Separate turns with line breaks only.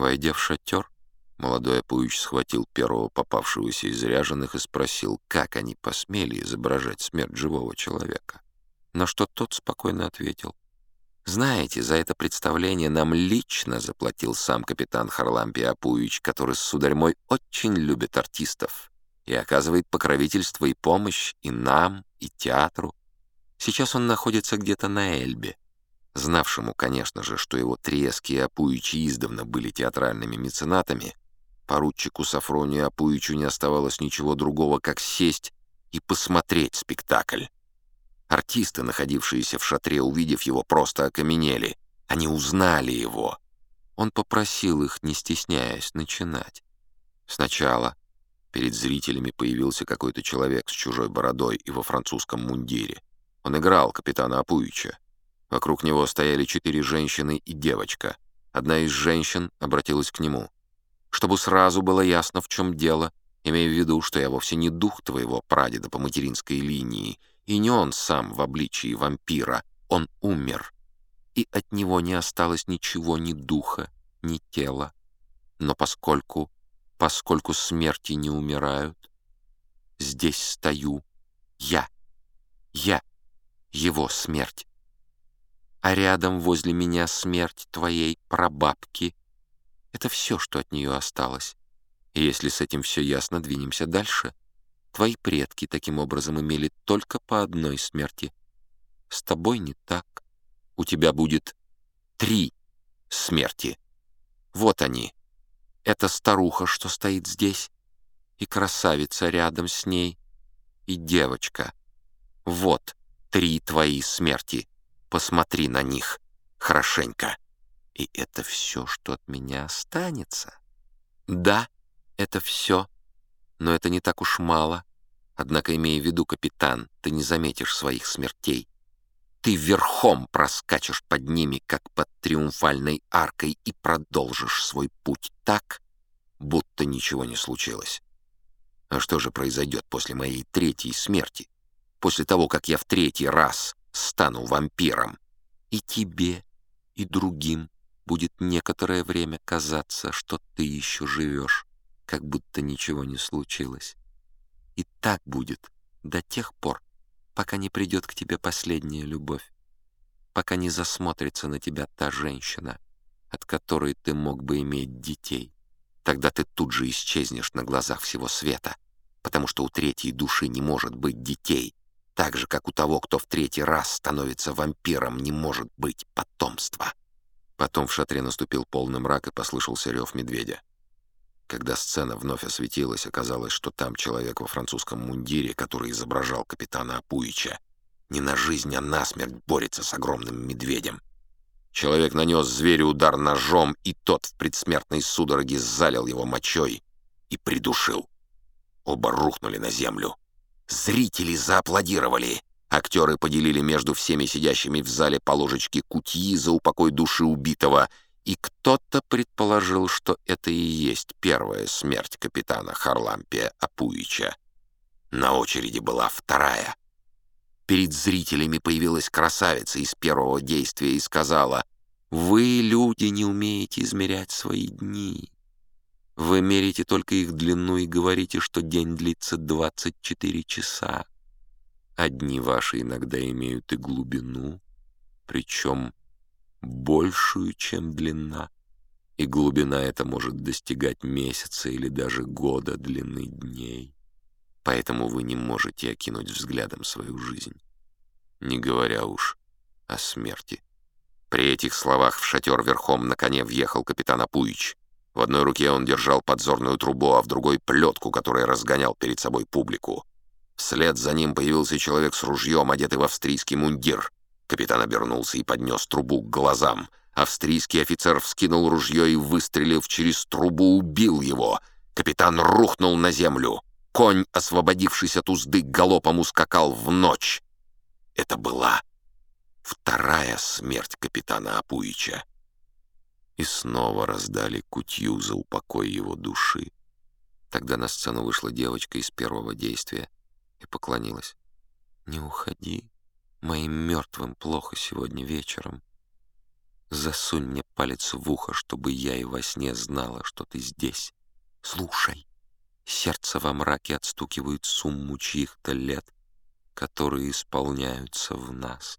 Войдя в шатер, молодой Апуич схватил первого попавшегося из ряженых и спросил, как они посмели изображать смерть живого человека. На что тот спокойно ответил. «Знаете, за это представление нам лично заплатил сам капитан Харлампий Апуич, который, сударь мой, очень любит артистов и оказывает покровительство и помощь и нам, и театру. Сейчас он находится где-то на Эльбе. Знавшему, конечно же, что его трески и Апуичи издавна были театральными меценатами, поручику Сафронию Апуичу не оставалось ничего другого, как сесть и посмотреть спектакль. Артисты, находившиеся в шатре, увидев его, просто окаменели. Они узнали его. Он попросил их, не стесняясь, начинать. Сначала перед зрителями появился какой-то человек с чужой бородой и во французском мундире. Он играл капитана Апуича. Вокруг него стояли четыре женщины и девочка. Одна из женщин обратилась к нему. «Чтобы сразу было ясно, в чем дело, имея в виду, что я вовсе не дух твоего прадеда по материнской линии, и не он сам в обличии вампира, он умер, и от него не осталось ничего ни духа, ни тела. Но поскольку, поскольку смерти не умирают, здесь стою я, я, его смерть а рядом возле меня смерть твоей прабабки. Это все, что от нее осталось. И если с этим все ясно, двинемся дальше. Твои предки таким образом имели только по одной смерти. С тобой не так. У тебя будет три смерти. Вот они. Это старуха, что стоит здесь, и красавица рядом с ней, и девочка. Вот три твои смерти. Посмотри на них хорошенько. И это все, что от меня останется. Да, это все, но это не так уж мало. Однако, имея в виду, капитан, ты не заметишь своих смертей. Ты верхом проскачешь под ними, как под триумфальной аркой, и продолжишь свой путь так, будто ничего не случилось. А что же произойдет после моей третьей смерти? После того, как я в третий раз стану вампиром. И тебе, и другим будет некоторое время казаться, что ты еще живешь, как будто ничего не случилось. И так будет до тех пор, пока не придет к тебе последняя любовь, пока не засмотрится на тебя та женщина, от которой ты мог бы иметь детей. Тогда ты тут же исчезнешь на глазах всего света, потому что у третьей души не может быть детей, так же, как у того, кто в третий раз становится вампиром, не может быть потомства. Потом в шатре наступил полный мрак и послышался рев медведя. Когда сцена вновь осветилась, оказалось, что там человек во французском мундире, который изображал капитана Апуича, не на жизнь, а на смерть борется с огромным медведем. Человек нанес зверю удар ножом, и тот в предсмертной судороге залил его мочой и придушил. Оба рухнули на землю. Зрители зааплодировали. Актеры поделили между всеми сидящими в зале по ложечке кутьи за упокой души убитого, и кто-то предположил, что это и есть первая смерть капитана Харлампия Апуича. На очереди была вторая. Перед зрителями появилась красавица из первого действия и сказала, «Вы, люди, не умеете измерять свои дни. Вы мерите только их длину и говорите, что день длится 24 часа. Одни ваши иногда имеют и глубину, причем большую, чем длина. И глубина эта может достигать месяца или даже года длины дней. Поэтому вы не можете окинуть взглядом свою жизнь, не говоря уж о смерти. При этих словах в шатер верхом на коне въехал капитан Апуич. В одной руке он держал подзорную трубу, а в другой — плетку, которая разгонял перед собой публику. Вслед за ним появился человек с ружьем, одетый в австрийский мундир. Капитан обернулся и поднес трубу к глазам. Австрийский офицер вскинул ружье и, выстрелив через трубу, убил его. Капитан рухнул на землю. Конь, освободившись от узды, галопом ускакал в ночь. Это была вторая смерть капитана Апуича и снова раздали кутью за упокой его души. Тогда на сцену вышла девочка из первого действия и поклонилась. «Не уходи, моим мертвым плохо сегодня вечером». Засунь мне палец в ухо, чтобы я и во сне знала, что ты здесь. Слушай. Сердце во мраке отстукивает сумму чьих-то лет, которые исполняются в нас.